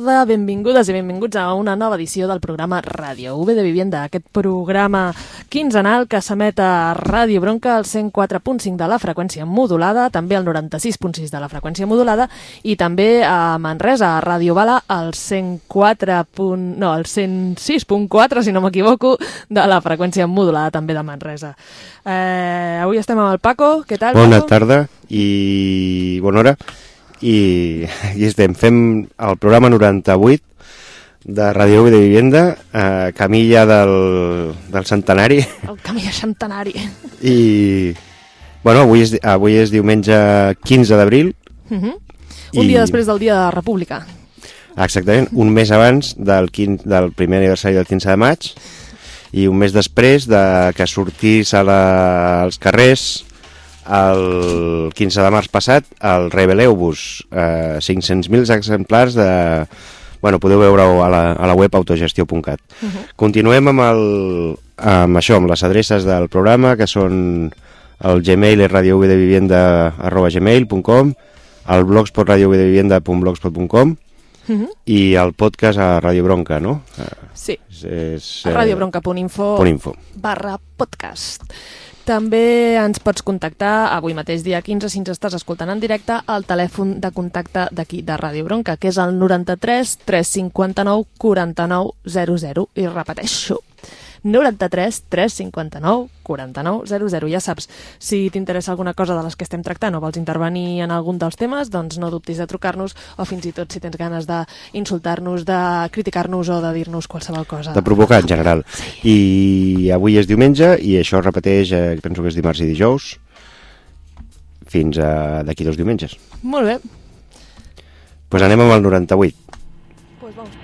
tarda, benvingudes i benvinguts a una nova edició del programa Ràdio UB de Vivienda, aquest programa quinzenal que s'emet a Ràdio Bronca al 104.5 de la freqüència modulada, també al 96.6 de la freqüència modulada i també a Manresa, a Ràdio Bala, al 104. no, al 106.4, si no m'equivoco, de la freqüència modulada també de Manresa. Eh, avui estem amb el Paco, què tal? Bona Paco? tarda i bona hora i, i estem fent el programa 98 de Ràdio de Vivienda, eh, camí ja del, del centenari El camí centenari. i bueno, avui és, avui és diumenge 15 d'abril Uh -huh. Un I- dia després del dia de la República. exactament, un mes abans del, 15, del primer aniversari del 15 de maig i un mes després de que sortís a la, als carrers el 15 de març passat el Rebeleu-vos eh, 500.000 exemplars de... Bueno, podeu veure-ho a, la, a la web autogestió.cat. Uh -huh. Continuem amb, el, amb això, amb les adreces del programa, que són el gmail és radiovidevivienda arroba gmail.com, el blogspot radiovidevivienda.blogspot.com Uh -huh. i el podcast a Radio Bronca, no? Eh, Sí, És, és, a radiobronca.info barra podcast. També ens pots contactar avui mateix, dia 15, si ens estàs escoltant en directe, al telèfon de contacte d'aquí, de Ràdio Bronca, que és el 93 359 49 00. I repeteixo, 93 359 49 00. Ja saps, si t'interessa alguna cosa de les que estem tractant o vols intervenir en algun dels temes, doncs no dubtis de trucar-nos o fins i tot si tens ganes d'insultar-nos, de criticar-nos o de dir-nos qualsevol cosa. de provocar en general. I avui és diumenge i això es repeteix, eh, penso que és dimarts i dijous, fins a d'aquí dos diumenges. Molt bé. Doncs pues anem amb el 98. Pues vamos.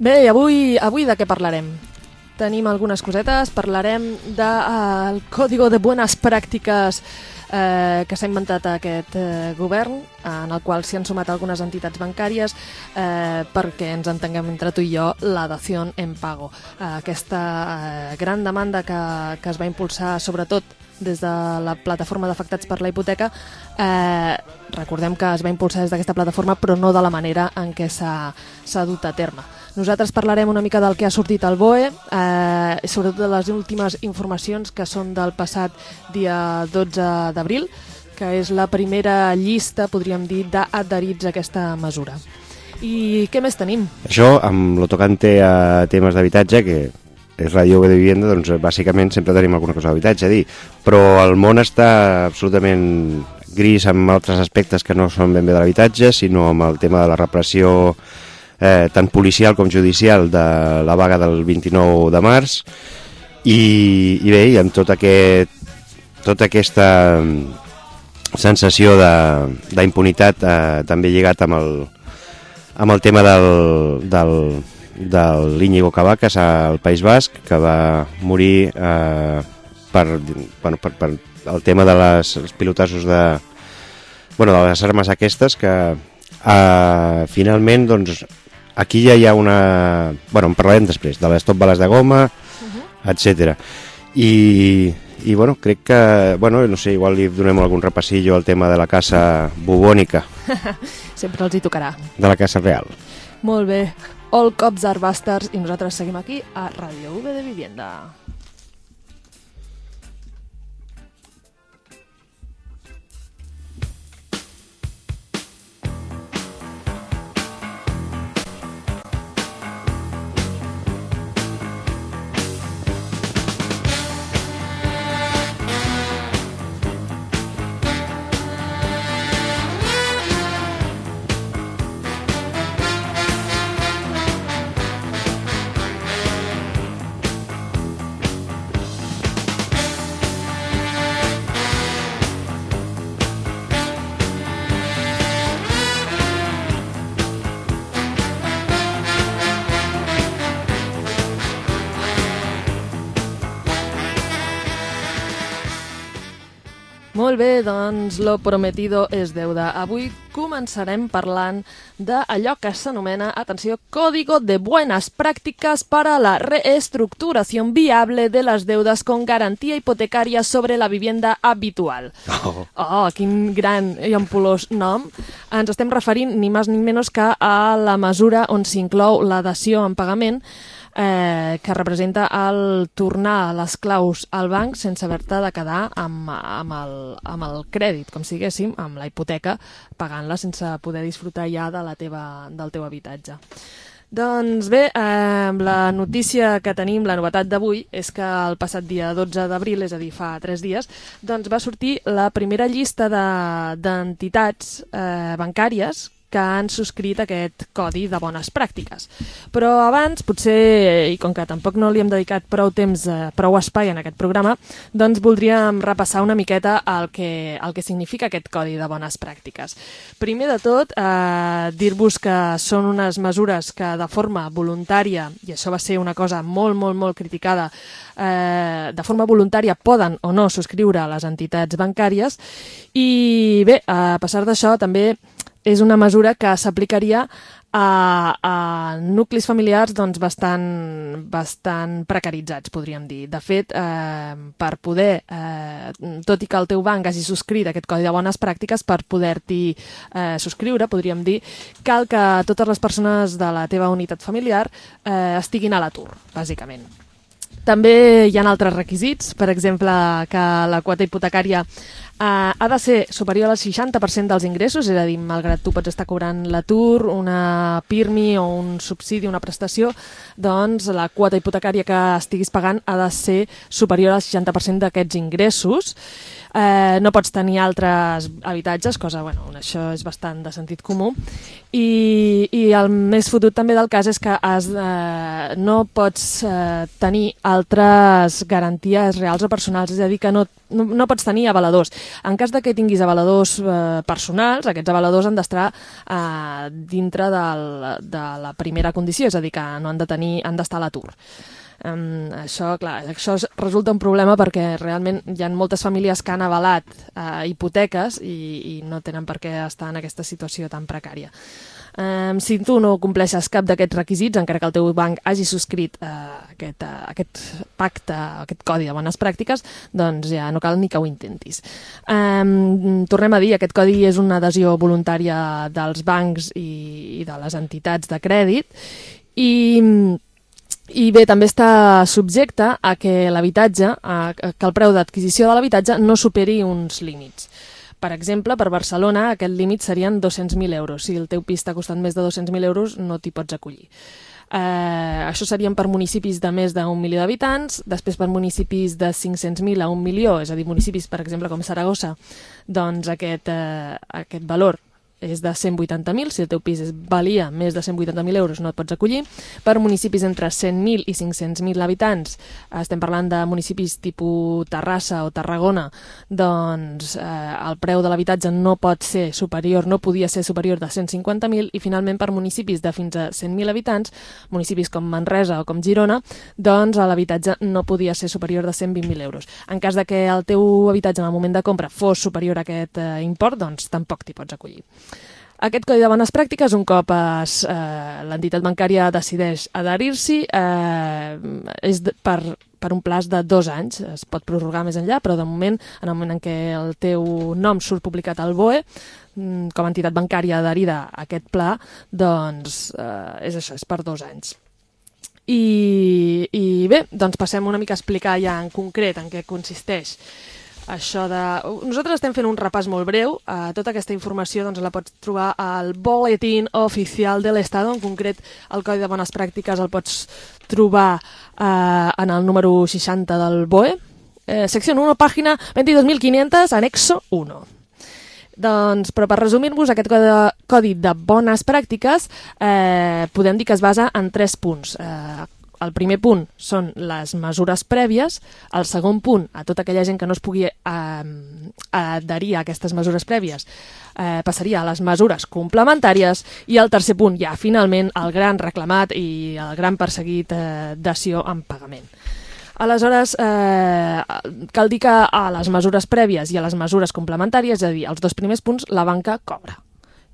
Bé, avui, avui de què parlarem? Tenim algunes cosetes, parlarem del uh, Código de Buenas Pràctiques eh, que s'ha inventat aquest eh, govern, en el qual s'hi han sumat algunes entitats bancàries eh, perquè ens entenguem entre tu i jo la dació en pago. Eh, aquesta eh, gran demanda que, que es va impulsar sobretot des de la plataforma d'afectats per la hipoteca, eh, recordem que es va impulsar des d'aquesta plataforma però no de la manera en què s'ha dut a terme. Nosaltres parlarem una mica del que ha sortit al BOE, eh, sobretot de les últimes informacions que són del passat dia 12 d'abril, que és la primera llista, podríem dir, d'adherits a aquesta mesura. I què més tenim? Això, amb lo tocante a temes d'habitatge, que és Ràdio de Vivienda, doncs bàsicament sempre tenim alguna cosa d'habitatge a dir, però el món està absolutament gris amb altres aspectes que no són ben bé de l'habitatge, sinó amb el tema de la repressió eh, tant policial com judicial de la vaga del 29 de març. I, i bé, i amb tot aquest, tota aquesta mm, sensació de- d'impunitat eh, també lligat amb el, amb el tema del, del, del l'Iñigo Cavacas al País Basc, que va morir eh, per, bueno, per, per el tema de les, els pilotassos de, bueno, de les armes aquestes que eh, finalment doncs, aquí ja hi ha una... Bueno, en parlarem després, de les top bales de goma, etc. I, i bueno, crec que, bueno, no sé, igual li donem algun repassillo al tema de la casa bubònica, Sempre els hi tocarà. de la casa real. Molt bé. All Cops are Bastards i nosaltres seguim aquí a Radio V de Vivienda. Molt bé, doncs lo prometido és deuda. Avui començarem parlant d'allò que s'anomena, atenció, Código de Buenas Prácticas para la reestructuración viable de las deudas con garantía hipotecaria sobre la vivienda habitual. Oh. Oh, quin gran i ampulós nom. Ens estem referint ni més ni menys que a la mesura on s'inclou la dació en pagament eh, que representa el tornar les claus al banc sense haver-te de quedar amb, amb, el, amb el crèdit, com si diguéssim, amb la hipoteca, pagant-la sense poder disfrutar ja de la teva, del teu habitatge. Doncs bé, eh, la notícia que tenim, la novetat d'avui, és que el passat dia 12 d'abril, és a dir, fa 3 dies, doncs va sortir la primera llista d'entitats de, eh, bancàries que han subscrit aquest codi de bones pràctiques. Però abans, potser, i com que tampoc no li hem dedicat prou temps, eh, prou espai en aquest programa, doncs voldríem repassar una miqueta el que, el que significa aquest codi de bones pràctiques. Primer de tot, eh, dir-vos que són unes mesures que de forma voluntària, i això va ser una cosa molt, molt, molt criticada, eh, de forma voluntària poden o no subscriure a les entitats bancàries i bé, a passar d'això també és una mesura que s'aplicaria a, a nuclis familiars doncs, bastant, bastant precaritzats, podríem dir. De fet, eh, per poder, eh, tot i que el teu banc hagi subscrit aquest codi de bones pràctiques, per poder-t'hi eh, subscriure, podríem dir, cal que totes les persones de la teva unitat familiar eh, estiguin a l'atur, bàsicament. També hi ha altres requisits, per exemple, que la quota hipotecària eh, ha de ser superior al 60% dels ingressos, és a dir, malgrat tu pots estar cobrant l'atur, una PIRMI o un subsidi, una prestació, doncs la quota hipotecària que estiguis pagant ha de ser superior al 60% d'aquests ingressos. Eh, no pots tenir altres habitatges, cosa, bueno, això és bastant de sentit comú. I, i el més fotut també del cas és que has, eh, no pots eh, tenir altres garanties reals o personals, és a dir, que no, no, no pots tenir avaladors. En cas de que tinguis avaladors eh, personals, aquests avaladors han d'estar eh, dintre del, de la primera condició, és a dir, que no han de tenir, han d'estar a l'atur. Um, això, clar, això resulta un problema perquè realment hi ha moltes famílies que han avalat uh, hipoteques i, i no tenen per què estar en aquesta situació tan precària. Um, si tu no compleixes cap d'aquests requisits, encara que el teu banc hagi subscrit uh, aquest, uh, aquest pacte, aquest codi de bones pràctiques, doncs ja no cal ni que ho intentis. Um, tornem a dir, aquest codi és una adhesió voluntària dels bancs i, i de les entitats de crèdit i i bé, també està subjecte a que l'habitatge, que el preu d'adquisició de l'habitatge no superi uns límits. Per exemple, per Barcelona aquest límit serien 200.000 euros. Si el teu pis t'ha costat més de 200.000 euros, no t'hi pots acollir. Eh, això serien per municipis de més d'un milió d'habitants, després per municipis de 500.000 a un milió, és a dir, municipis, per exemple, com Saragossa, doncs aquest, eh, aquest valor és de 180.000, si el teu pis es valia més de 180.000 euros no et pots acollir. Per municipis entre 100.000 i 500.000 habitants, estem parlant de municipis tipus Terrassa o Tarragona, doncs eh, el preu de l'habitatge no pot ser superior, no podia ser superior de 150.000 i finalment per municipis de fins a 100.000 habitants, municipis com Manresa o com Girona, doncs l'habitatge no podia ser superior de 120.000 euros. En cas de que el teu habitatge en el moment de compra fos superior a aquest eh, import, doncs tampoc t'hi pots acollir. Aquest codi de bones pràctiques, un cop es, eh, l'entitat bancària decideix adherir-s'hi, eh, és per, per un plaç de dos anys. Es pot prorrogar més enllà, però de moment, en el moment en què el teu nom surt publicat al BOE, mm, com a entitat bancària adherida a aquest pla, doncs eh, és això, és per dos anys. I, I bé, doncs passem una mica a explicar ja en concret en què consisteix això de... Nosaltres estem fent un repàs molt breu. Uh, tota aquesta informació doncs, la pots trobar al Boletín Oficial de l'Estat, en concret el Codi de Bones Pràctiques el pots trobar uh, en el número 60 del BOE. Eh, secció 1, pàgina 22.500, anexo 1. Doncs, però per resumir-vos, aquest codi de, codi de bones pràctiques eh, podem dir que es basa en tres punts. Eh, el primer punt són les mesures prèvies, el segon punt, a tota aquella gent que no es pugui eh, adherir a aquestes mesures prèvies, eh, passaria a les mesures complementàries, i el tercer punt, ja finalment, el gran reclamat i el gran perseguit eh, dació en pagament. Aleshores, eh, cal dir que a les mesures prèvies i a les mesures complementàries, és a dir, els dos primers punts, la banca cobra.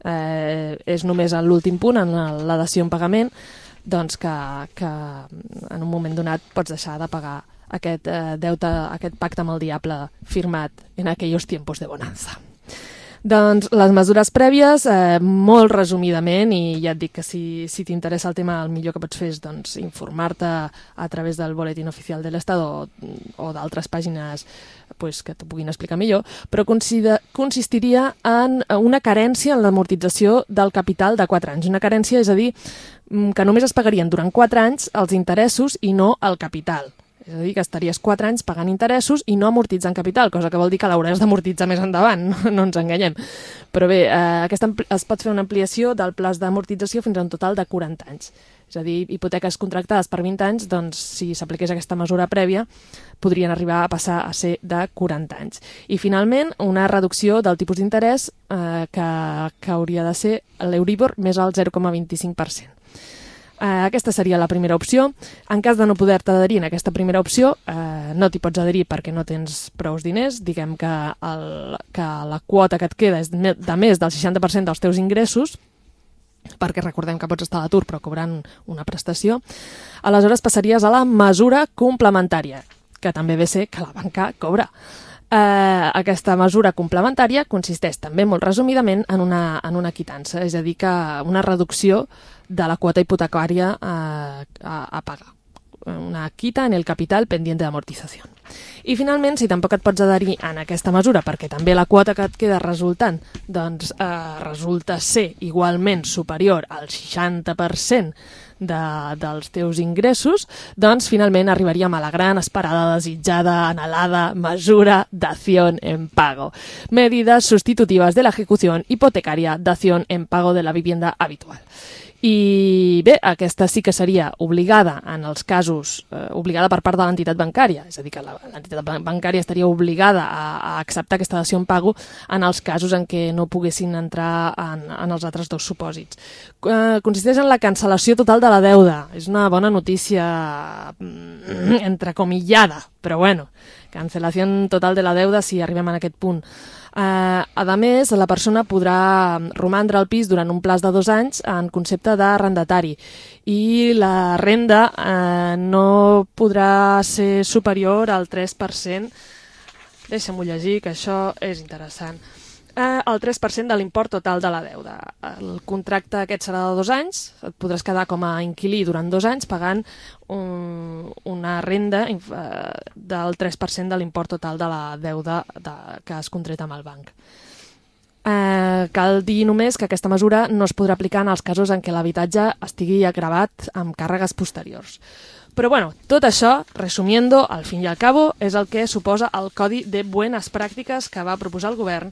Eh, és només l'últim punt, en la dació en pagament, doncs que, que en un moment donat pots deixar de pagar aquest eh, deute, aquest pacte amb el diable firmat en aquells tiempos de bonanza. Doncs les mesures prèvies, eh, molt resumidament, i ja et dic que si, si t'interessa el tema, el millor que pots fer és doncs, informar-te a través del boletín oficial de l'Estat o, o d'altres pàgines pues, que t'ho puguin explicar millor, però consistiria en una carència en l'amortització del capital de 4 anys. Una carència, és a dir, mm, que només es pagarien durant 4 anys els interessos i no el capital. És a dir, que estaries 4 anys pagant interessos i no amortitzant capital, cosa que vol dir que l'hauràs d'amortitzar més endavant, no, no ens enganyem. Però bé, eh, aquesta es pot fer una ampliació del plaç d'amortització fins a un total de 40 anys. És a dir, hipoteques contractades per 20 anys, doncs si s'apliqués aquesta mesura prèvia, podrien arribar a passar a ser de 40 anys. I finalment, una reducció del tipus d'interès eh, que, que hauria de ser l'Euribor més al 0,25%. Eh, aquesta seria la primera opció. En cas de no poder-te adherir en aquesta primera opció, eh, no t'hi pots adherir perquè no tens prous diners. Diguem que, el, que la quota que et queda és de més del 60% dels teus ingressos, perquè recordem que pots estar a l'atur però cobrant una prestació, aleshores passaries a la mesura complementària, que també ve ser que la banca cobra. Eh, aquesta mesura complementària consisteix també molt resumidament en una, en una quitança, és a dir, que una reducció de la quota hipotecària a, a, a pagar una quita en el capital pendiente de. I finalment, si tampoc et pots adherir en aquesta mesura, perquè també la quota que et queda resultant doncs, eh, resulta ser igualment superior al 60% de, dels teus ingressos, doncs finalment arribaríem a la gran esperada, desitjada, anhelada mesura d'acció en pago. Medidas sustitutivas de la ejecución hipotecaria d'acció en pago de la vivienda habitual. I bé, aquesta sí que seria obligada en els casos, eh, obligada per part de l'entitat bancària, és a dir, que l'entitat bancària estaria obligada a, a acceptar aquesta dació en pago en els casos en què no poguessin entrar en, en els altres dos supòsits. Eh, consisteix en la cancel·lació total de la deuda. És una bona notícia mm, entrecomillada, però bueno, cancel·lació total de la deuda si arribem en aquest punt. Eh, a més, la persona podrà romandre al pis durant un plaç de dos anys en concepte d'arrendatari i la renda eh, no podrà ser superior al 3%. Deixa'm-ho llegir, que això és interessant eh, el 3% de l'import total de la deuda. El contracte aquest serà de dos anys, et podràs quedar com a inquilí durant dos anys pagant un, una renda eh, del 3% de l'import total de la deuda de, que has contret amb el banc. Eh, cal dir només que aquesta mesura no es podrà aplicar en els casos en què l'habitatge estigui agravat amb càrregues posteriors. Però bueno, tot això, resumiendo, al fin i al cabo, és el que suposa el Codi de Buenas Pràctiques que va proposar el govern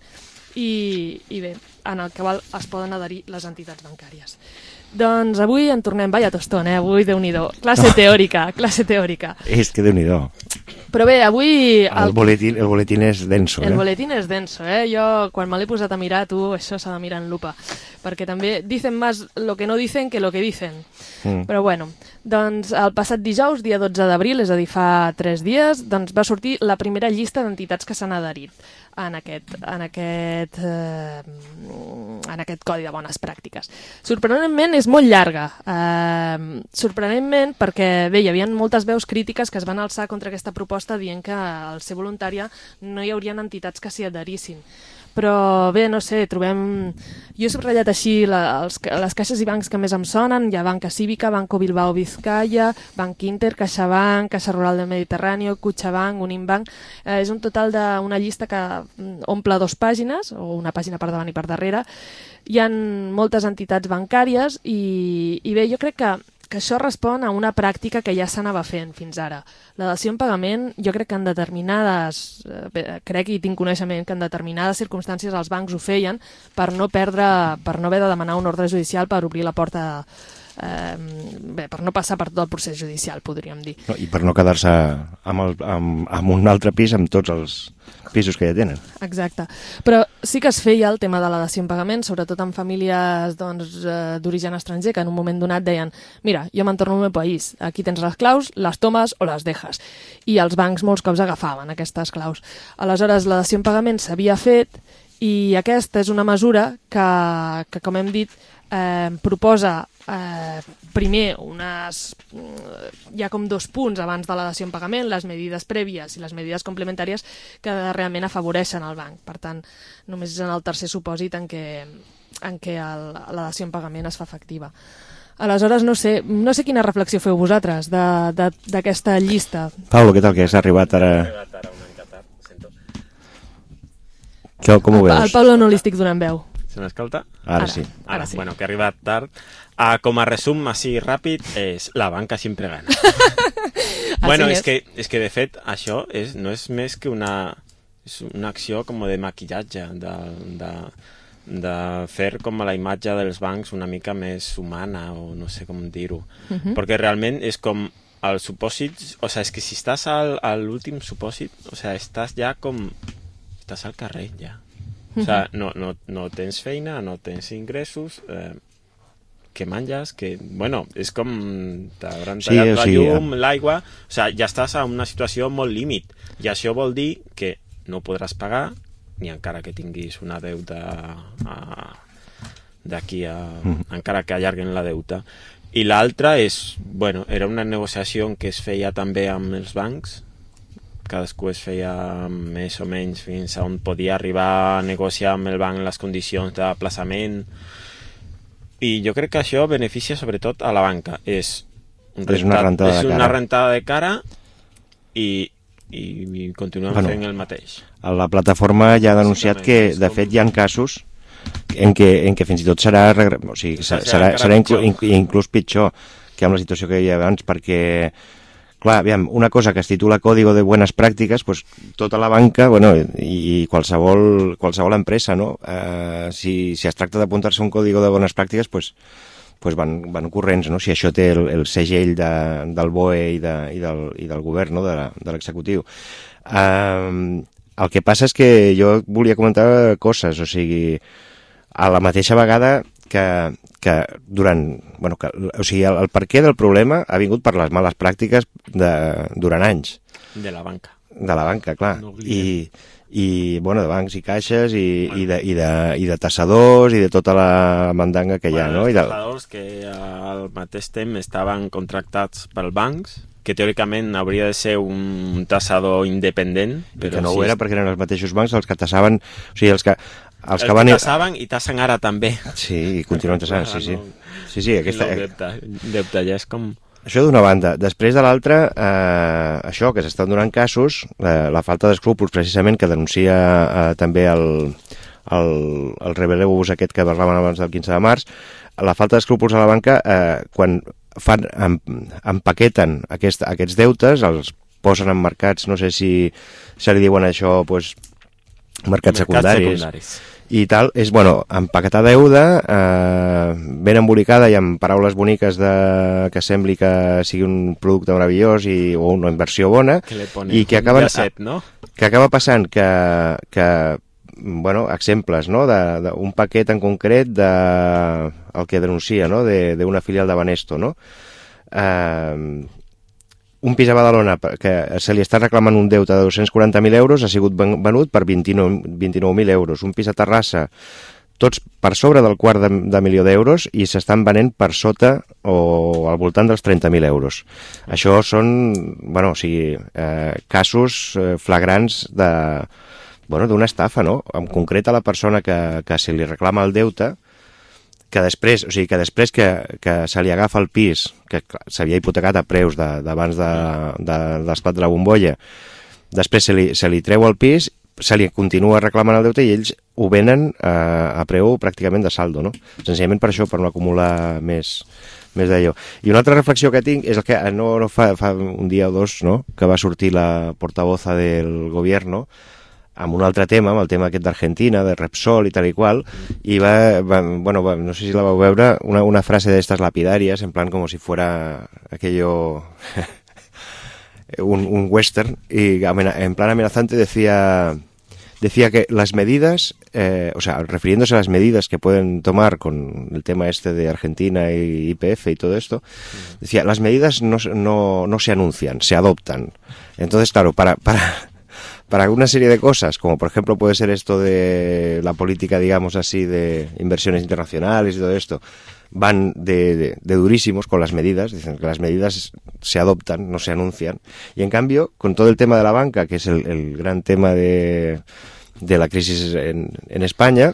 i, i bé, en el qual es poden adherir les entitats bancàries. Doncs avui en tornem, vaya tostón, eh? Avui, déu nhi Classe teòrica, classe teòrica. És que déu nhi Però bé, avui... El, el, boletín, el boletín és denso, eh? El boletín és denso, eh? Jo, quan me l'he posat a mirar, tu, això s'ha de mirar en lupa. Perquè també dicen més lo que no dicen que lo que dicen. Mm. Però bueno, doncs el passat dijous, dia 12 d'abril, és a dir, fa 3 dies, doncs va sortir la primera llista d'entitats que s'han adherit en aquest, en aquest, eh, en aquest codi de bones pràctiques. Sorprenentment és molt llarga. Eh, sorprenentment perquè, bé, hi havia moltes veus crítiques que es van alçar contra aquesta proposta dient que al ser voluntària no hi haurien entitats que s'hi adherissin però bé, no sé, trobem... Jo he subratllat així la, els, les caixes i bancs que més em sonen, hi ha Banca Cívica, Banco Bilbao Vizcaya, Banc Inter, CaixaBank, Caixa Rural del Mediterrani, Cuchabank, Unimbank... Eh, és un total d'una llista que mm, omple dos pàgines, o una pàgina per davant i per darrere. Hi han moltes entitats bancàries i, i bé, jo crec que que això respon a una pràctica que ja s'anava fent fins ara. La dació en pagament, jo crec que en determinades, eh, crec i tinc coneixement que en determinades circumstàncies els bancs ho feien per no perdre, per no haver de demanar un ordre judicial per obrir la porta eh, bé, per no passar per tot el procés judicial, podríem dir. No, I per no quedar-se amb, el, amb, amb un altre pis amb tots els pisos que ja tenen. Exacte. Però sí que es feia el tema de la dació en pagament, sobretot en famílies doncs, eh, d'origen estranger, que en un moment donat deien mira, jo me'n torno al meu país, aquí tens les claus, les tomes o les dejes. I els bancs molts cops agafaven aquestes claus. Aleshores, la dació en pagament s'havia fet i aquesta és una mesura que, que com hem dit, eh, proposa eh, primer unes, hi ha com dos punts abans de la dació en pagament, les medides prèvies i les medides complementàries que realment afavoreixen el banc. Per tant, només és en el tercer supòsit en què, en què el, la dació en pagament es fa efectiva. Aleshores, no sé, no sé quina reflexió feu vosaltres d'aquesta llista. Pablo, què tal, que has arribat ara? Arribat ara una mica tard, sento. com ho veus? Al Pablo no li estic donant veu. Se m'escolta? Ara, ara sí. Ara, ara sí. Bueno, que ha arribat tard. Uh, com a resum així ràpid, és la banca sempre gana. bueno, és que, és que de fet això és, no és més que una, és una acció com de maquillatge, de, de, de fer com la imatge dels bancs una mica més humana, o no sé com dir-ho. Uh -huh. Perquè realment és com el supòsit, o sea, és que si estàs al, a l'últim supòsit, o sea, estàs ja com... estàs al carrer ja. O sea, no, no, no tens feina, no tens ingressos, eh, que menges, que, bueno, és com t'hauran sí, tallat la sí, llum, ja. l'aigua, o sigui, ja estàs a una situació molt límit, i això vol dir que no podràs pagar, ni encara que tinguis una deuta d'aquí a... Mm. encara que allarguen la deuta. I l'altra és, bueno, era una negociació que es feia també amb els bancs, cadascú es feia més o menys fins a on podia arribar a negociar amb el banc les condicions d'aplaçament. I jo crec que això beneficia sobretot a la banca. És, un és una rentada és de cara, una rentada de cara i, i, i continuem bueno, fent el mateix. la plataforma ja ha denunciat que de fet hi ha casos en què, en què fins i tot serà, o sigui, serà, serà, serà inclús, inclús pitjor que amb la situació que hi havia abans perquè clar, aviam, una cosa que es titula Código de Buenas Prácticas, pues tota la banca, bueno, i, qualsevol, qualsevol empresa, no? Eh, si, si es tracta d'apuntar-se un Código de Buenas Práctiques, pues, pues van, van corrents, no? Si això té el, el segell de, del BOE i, de, i, del, i del govern, no? de l'executiu. Eh, el que passa és que jo volia comentar coses, o sigui, a la mateixa vegada que, que durant... Bueno, que, o sigui, el, el per què del problema ha vingut per les males pràctiques de, durant anys. De la banca. De la banca, clar. No I, i bueno, de bancs i caixes i, bueno. i, de, i, de, i de tassadors i de tota la mandanga que bueno, hi ha, no? Els tassadors que al mateix temps estaven contractats pels bancs que teòricament hauria de ser un tassador independent. Però que no ho era perquè eren els mateixos bancs els que tassaven, o sigui, els que els, que, van... tassaven i tassen ara també. Sí, i continuen tassant, sí, sí. Sí, sí, aquesta... Deute, deute ja és com... Això d'una banda. Després de l'altra, eh, això, que s'estan donant casos, eh, la falta d'escrúpols, precisament, que denuncia eh, també el, el, el Rebelebus aquest que parlaven abans del 15 de març, la falta d'escrúpols a la banca, eh, quan fan, em, empaqueten aquest, aquests deutes, els posen en mercats, no sé si se li diuen això, pues, mercats, mercats secundaris. secundaris i tal, és, bueno, empaquetar deuda, eh, ben embolicada i amb paraules boniques de, que sembli que sigui un producte meravellós i, o una inversió bona, que i que acaben, set, no? que acaba passant que, que bueno, exemples, no?, d'un paquet en concret de el que denuncia, no?, d'una de, filial de Banesto, no?, eh, un pis a Badalona que se li està reclamant un deute de 240.000 euros ha sigut venut per 29.000 29 euros. Un pis a Terrassa, tots per sobre del quart de, de milió d'euros i s'estan venent per sota o al voltant dels 30.000 euros. Això són, bueno, o sigui, eh, casos eh, flagrants de bueno, d'una estafa, no? En concret a la persona que, que se li reclama el deute, que després, o sigui, que després que, que se li agafa el pis, que s'havia hipotecat a preus d'abans de, de, de, de de la bombolla, després se li, se li treu el pis, se li continua reclamant el deute i ells ho venen a, a preu pràcticament de saldo, no? Senzillament per això, per no acumular més, més d'allò. I una altra reflexió que tinc és el que no, no fa, fa un dia o dos no? que va sortir la portavoza del govern amb un altre tema, amb el tema aquest d'Argentina, de Repsol i tal i qual, i va, bueno, no sé si la vau veure, una, una frase d'estes lapidàries, en plan com si fuera aquello... un, western, y en plan amenazante decía decía que las medidas, eh, o sea, refiriéndose a las medidas que pueden tomar con el tema este de Argentina y IPF y todo esto, decía, las medidas no, no, no se anuncian, se adoptan. Entonces, claro, para, para una serie de cosas, como por ejemplo puede ser esto de la política, digamos así, de inversiones internacionales y todo esto, van de, durísimos con las medidas, dicen que las medidas se adoptan, no se anuncian, y en cambio, con todo el tema de la banca, que es el, gran tema de, de la crisis en, en España,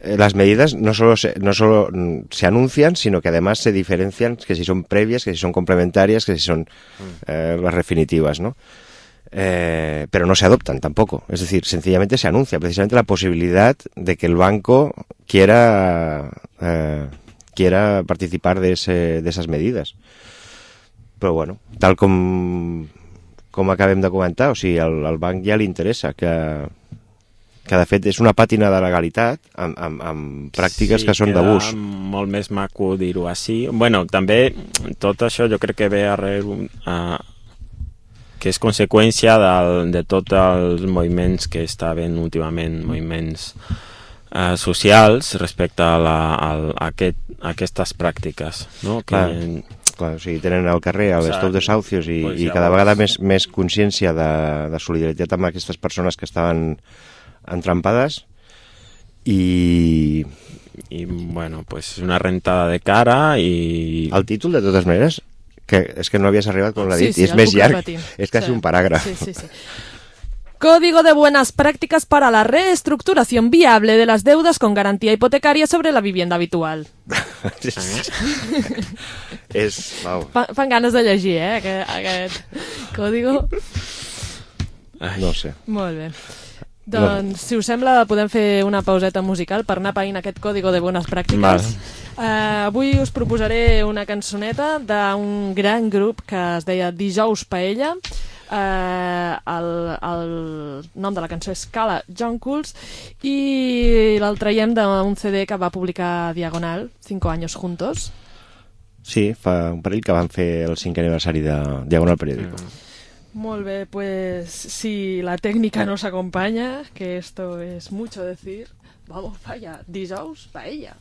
eh, las medidas no solo, se, no solo se anuncian, sino que además se diferencian que si son previas, que si son complementarias, que si son mm. eh, las definitivas, ¿no? Eh, pero no se adoptan tampoco. Es decir, sencillamente se anuncia precisamente la posibilidad de que el banco quiera eh, quiera participar de, ese, de esas medidas. Però bueno, tal com, com acabem de comentar, o sigui, al, al banc ja li interessa que, que de fet és una pàtina de legalitat amb, amb, amb pràctiques sí, que són d'abús. molt més maco dir-ho així. bueno, també tot això jo crec que ve arrel a, que és conseqüència del, de tots els moviments que està havent últimament, moviments eh, socials respecte a, la, a, a, aquest, a aquestes pràctiques. No? Que, clar, clar, o sigui, tenen al carrer el stop de Saucios i, pues i cada vegada més, més consciència de, de solidaritat amb aquestes persones que estaven entrampades i... I, bueno, pues una rentada de cara i... El títol, de totes maneres, que és que no havies arribat com l'ha dit, sí, sí, i és més llarg, repetir. és quasi sí. un paràgraf. Sí, sí, sí. Código de buenas prácticas para la reestructuración viable de las deudas con garantía hipotecaria sobre la vivienda habitual. és... Wow. Fan ganes de llegir, eh, aquest, aquest código. No sé. Molt bé. Doncs, no. si us sembla, podem fer una pauseta musical per anar païnt aquest código de bones pràctiques. Uh, avui us proposaré una cançoneta d'un gran grup que es deia Dijous Paella, eh, el, el nom de la cançó és Cala John Cools i el traiem d'un CD que va publicar Diagonal, 5 anys juntos. Sí, fa un parell que van fer el 5 aniversari de Diagonal Periódico. Mm. Molt bé, pues si la técnica nos acompaña, que esto es mucho decir, vamos vaya, dijous, paella.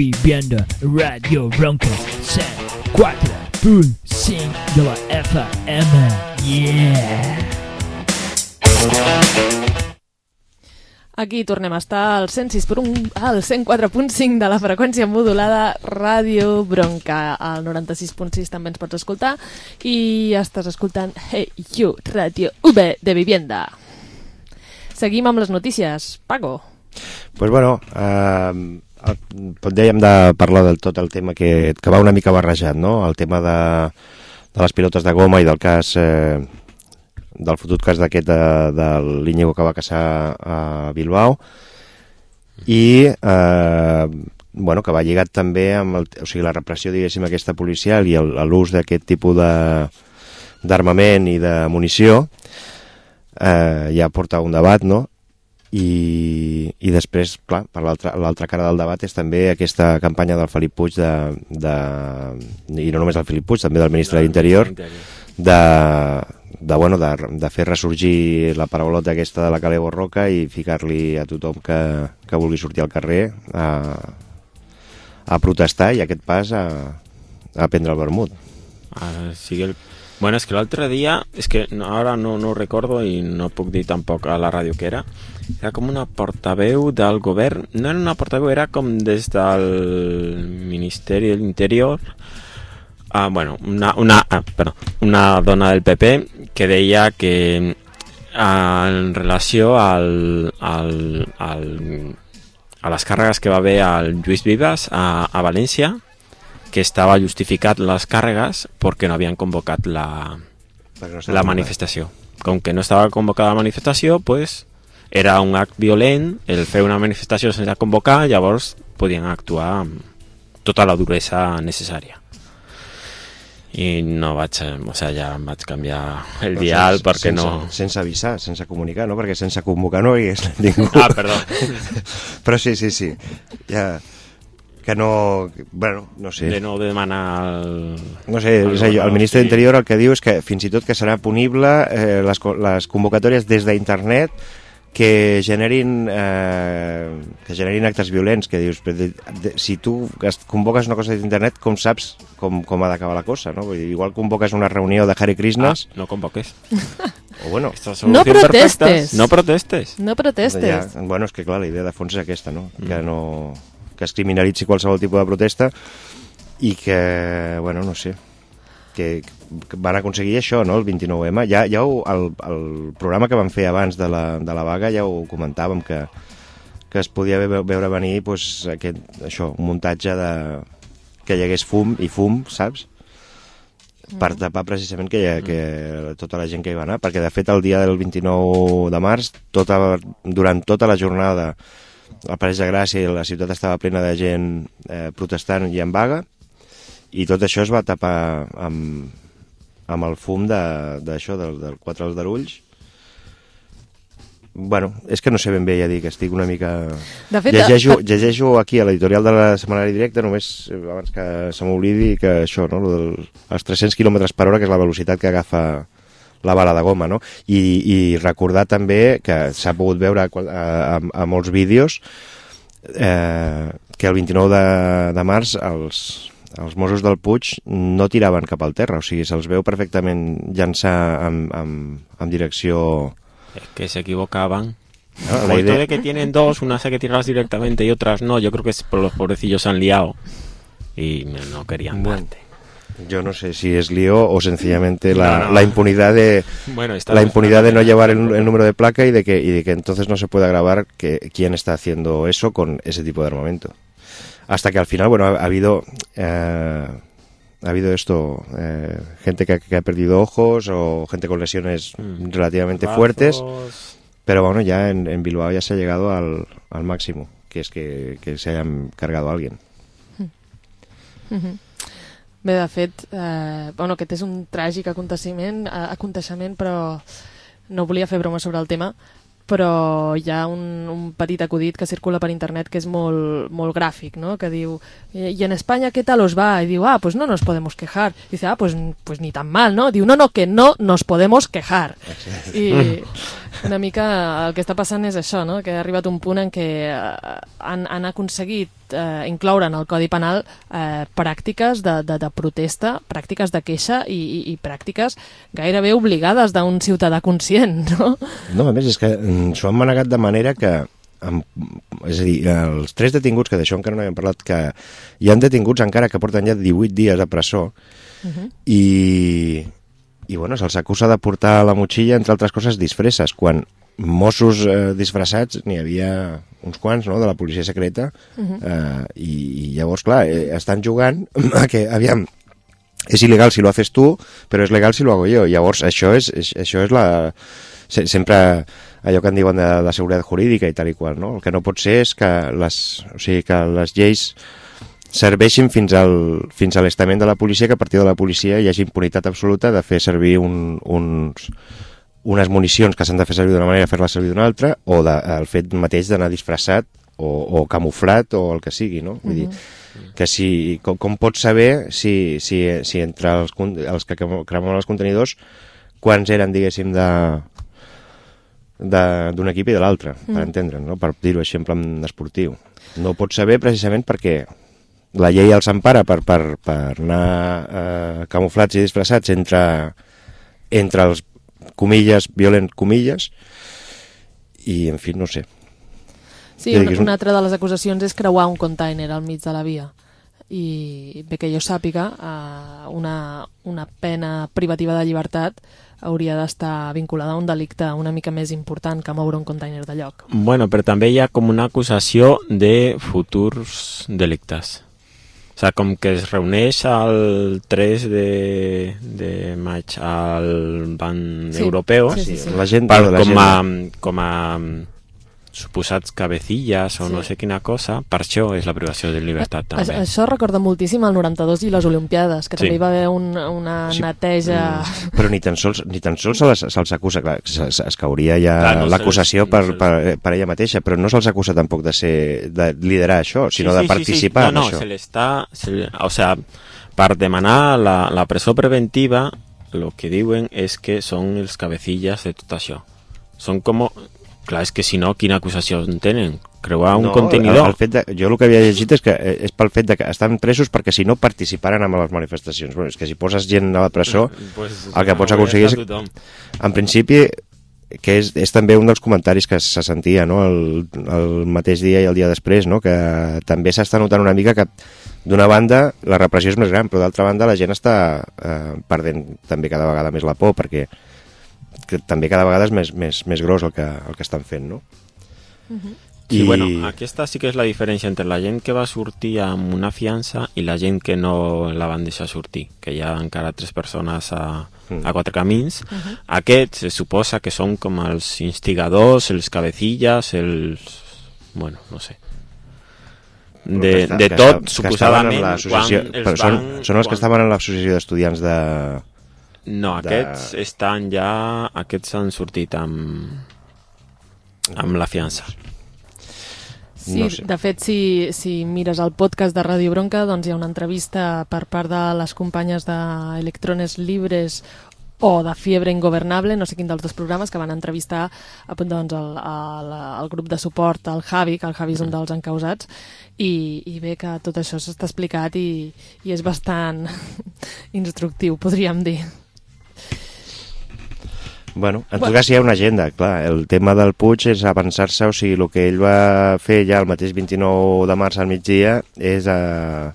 De Vivienda, Radio Bronco, 4.5 de la FM. Yeah! Aquí tornem a estar al 106 per un, al 104.5 de la freqüència modulada Ràdio Bronca. Al 96.6 també ens pots escoltar i estàs escoltant Hey You, Ràdio V de Vivienda. Seguim amb les notícies. Paco. pues bueno, eh, dèiem de parlar del tot el tema que, que va una mica barrejat, no? El tema de, de les pilotes de goma i del cas eh, del fotut cas d'aquest de, de l'Iñigo que va caçar a Bilbao i eh, bueno, que va lligat també amb el, o sigui, la repressió diguéssim aquesta policial i l'ús d'aquest tipus d'armament i de munició eh, ja porta un debat, no? I, i després, clar, per l'altra cara del debat és també aquesta campanya del Felip Puig de, de, i no només del Felip Puig, també del ministre de l'Interior de, de, bueno, de, de fer ressorgir la paraulota aquesta de la Calebo Roca i ficar-li a tothom que, que vulgui sortir al carrer a, a protestar i aquest pas a, a prendre el vermut. Ah, sigue el... Bueno, és que l'altre dia, és que ara no, no ho recordo i no puc dir tampoc a la ràdio que era, era com una portaveu del govern, no era una portaveu, era com des del Ministeri de l'Interior, ah, bueno, una, una, ah, perdó, una dona del PP que deia que ah, en relació al, al, al, a les càrregues que va haver al Lluís Vives a, a València, que estava justificat les càrregues perquè no havien convocat la, la manifestació. Com que no estava convocada la manifestació, pues, era un act violent el fer una manifestació sense convocar, llavors podien actuar amb tota la duresa necessària. I no vaig, eh, o sigui, ja em vaig canviar el Però dial sense- perquè sense, no... Sense avisar, sense comunicar, no? Perquè sense convocar no hi és ningú. Ah, perdó. Però sí, sí, sí. Ja, que no... Bueno, no sé. De no demanar... El... No sé, el és allò, el ministre sí. d'Interior el que diu és que fins i tot que serà punible eh, les, les convocatòries des d'internet que generin eh, que generin actes violents que dius, de, de, si tu es- convoques una cosa d'internet com saps com, com ha d'acabar la cosa no? Vull dir, igual convoques una reunió de Hare Ah, Krishnas no convoques. O bueno, No solución perfecta. protestes. No protestes. No protestes. ja, bueno, és que clar, la idea de fons és aquesta, no? Que no que es criminalitzi qualsevol tipus de protesta i que, bueno, no sé, que, que van aconseguir això, no?, el 29M. Ja, ja ho, el, el programa que vam fer abans de la, de la vaga ja ho comentàvem, que, que es podia veure, venir pues, aquest, això, un muntatge de, que hi hagués fum i fum, saps? per tapar precisament que, ha, que tota la gent que hi va anar, perquè de fet el dia del 29 de març, tota, durant tota la jornada al Pareix de Gràcia i la ciutat estava plena de gent eh, protestant i en vaga i tot això es va tapar amb, amb el fum d'això, de, del Quatre Aldarulls Bueno, és que no sé ben bé, ja dic, estic una mica... De fet, llegeixo, de- llegeixo aquí a l'editorial de la Setmanari Directe, només eh, abans que se m'oblidi que això, no, lo del, els 300 km per hora, que és la velocitat que agafa la bala de goma, no? I, i recordar també que s'ha pogut veure a, a, a, molts vídeos eh, que el 29 de, de març els, els Mossos del Puig no tiraven cap al terra, o sigui, se'ls veu perfectament llançar amb, amb, amb direcció... Es que se equivocaban. No, la idea- de que tienen dos, unas hay que tirarlas directamente y otras no. Yo creo que es por los pobrecillos han liado y no no querían Bueno. darte. Yo no sé si es lío o sencillamente la, No, no. la impunidad de Bueno, la impunidad de no llevar el, el número de placa y de que y de que entonces no se pueda grabar que quién está haciendo eso con ese tipo de armamento. Hasta que al final, bueno, ha, ha habido eh, ha habido esto, eh, gente que, ha- que ha perdido ojos o gente con lesiones Mm. relativamente Brazos. fuertes, pero bueno, ya en, en Bilbao ya se ha llegado al, al máximo, que es que, que se hayan cargado a alguien. Bé, de fet, eh, bueno, aquest és un tràgic aconteciment, eh, aconteixement, però no volia fer broma sobre el tema, però hi ha un, un petit acudit que circula per internet que és molt, molt gràfic, ¿no? que diu "Eh, ¿y en España qué tal os va? Y diu, ah, pues no nos podemos quejar. Y dice, ah, pues, pues ni tan mal, ¿no? Diu, no, no, que no nos podemos quejar. I una mica el que està passant és això, no? que ha arribat un punt en què eh, han, han aconseguit eh, incloure en el Codi Penal eh, pràctiques de, de, de protesta, pràctiques de queixa i, i, i pràctiques gairebé obligades d'un ciutadà conscient, no? No, a més, és que mm, s'ho han manegat de manera que amb, és a dir, els tres detinguts, que d'això encara no hem parlat, que hi han detinguts encara que porten ja 18 dies a presó Uh -huh. i, i bueno, se'ls acusa de portar a la motxilla, entre altres coses, disfresses, quan Mossos eh, disfressats n'hi havia uns quants, no?, de la policia secreta, Uh -huh. eh, i, i llavors, clar, eh, estan jugant a que, aviam, és il·legal si lo haces tu, però és legal si lo hago yo. Llavors, això és, és, això és la... se- Sempre allò que en diuen de la seguretat jurídica i tal i qual, no? El que no pot ser és que les, o sigui, que les lleis serveixin fins al, fins a l'estament de la policia, que a partir de la policia hi hagi impunitat absoluta de fer servir un, uns, unes municions que s'han de fer servir d'una manera fer-les servir d'una altra, o de, el fet mateix d'anar disfressat o, o camuflat o el que sigui, no? Vull dir, que si, com, com pots saber si, si, si entre els, els que crem- cremen els contenidors quants eren, diguéssim, de de- d'un equip i de l'altre, mm. per entendre'ns, no? per dir-ho així en plan esportiu. No ho pots saber precisament perquè la llei els empara per, per, per anar eh, camuflats i disfressats entre, entre els comilles, violent comilles, i, en fi, no sé. Sí, una, una altra de les acusacions és creuar un container al mig de la via. I bé que jo sàpiga, eh, una, una pena privativa de llibertat hauria d'estar vinculada a un delicte una mica més important que moure un container de lloc. Bueno, però també hi ha com una acusació de futurs delictes. O sigui, com que es reuneix el 3 de, de maig al Banc Sí, Europeu sí, sí, sí. L'agenda per, de com, l'agenda. a, com a suposats cabecillas o Sí. no sé quina cosa, per això és la privació de llibertat A, també. això recorda moltíssim el 92 i les Olimpiades, que Sí. també hi va haver un, una Sí. neteja... Però ni tan sols, ni tan sols se'ls se acusa, clar, se- se- es cauria ja no l'acusació per, no se'ls- per, per ella mateixa, però no se'ls acusa tampoc de ser de liderar això, sinó de participar No, no, en això. se le está, se o sea, per demanar la, la presó preventiva, lo que diuen és que són els cabecillas de tot això. Són com... Clar, és que si no, quina acusació tenen? creuar un no, contenidor. El, el fet de, jo el que havia llegit és que eh, és pel fet de que estan presos perquè si no participaran en les manifestacions. Bueno, és que si poses gent a la presó, pues, el que pots hauria aconseguir és- en principi, que és, és també un dels comentaris que se sentia no? el, el mateix dia i el dia després, no? que també s'està notant una mica que d'una banda la repressió és més gran, però d'altra banda la gent està eh, perdent també cada vegada més la por, perquè que també cada vegada és més, més, més gros el que, el que estan fent, no? Sí, bueno, aquesta sí que és la diferència entre la gent que va sortir amb una fiança i la gent que no la van deixar sortir, que hi ha encara tres persones a, Mm. a quatre camins. Aquests se suposa que són com els instigadors, els cabecilles, els... bueno, no sé. De, que està- de que tot, que suposadament, l'associació- quan els però són, van- són els que quan- estaven en l'associació d'estudiants de... No, de- aquests estan ja... Aquests han sortit amb, amb la fiança. Sí, No sé. de fet, si, si mires el podcast de Ràdio Bronca, doncs hi ha una entrevista per part de les companyes d'Electrones Libres o de Fiebre Ingobernable, no sé quin dels dos programes, que van entrevistar a, doncs, el, el, el grup de suport al Javi, que el Javi és un dels encausats, i, i bé que tot això s'està explicat i, i és bastant instructiu, podríem dir. Bueno, en tot cas hi ha una agenda, clar. El tema del Puig és avançar-se, o sigui, el que ell va fer ja el mateix 29 de març al migdia és eh,